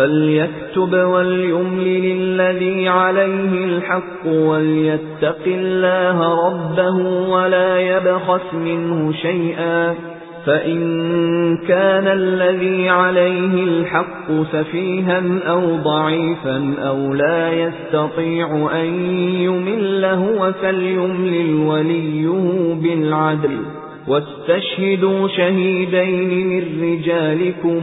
فَلْيَكْتُبْ وَلْيُمْلِلِ الَّذِي عَلَيْهِ الْحَقُّ وَلْيَتَّقِ اللَّهَ رَبَّهُ وَلَا يَبْخَسْ مِنْهُ شَيْئًا فَإِن كَانَ الَّذِي عَلَيْهِ الْحَقُّ سَفِيهًا أَوْ ضَعِيفًا أَوْ لَا يَسْتَطِيعُ أَن يُمِلَّ هُوَ فَلْيُمْلِلْ وَلِيُّهُ بِالْعَدْلِ وَاسْتَشْهِدُوا شَهِيدَيْنِ مِنْ رِجَالِكُمْ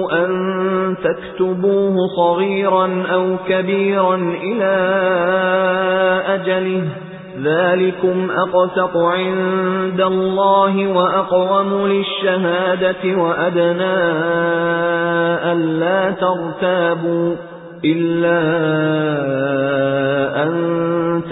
أَن تَكْتُبُوهُ صَغِيرًا أَوْ كَبِيرًا إِلَى أَجَلِهِ. ذَلِكُمْ أَقْسَطُ عِندَ اللَّهِ وَأَقْوَمُ لِلشَّهَادَةِ وَأَدْنَى أَلَّا تَرْتَابُوا إِلَّا أَن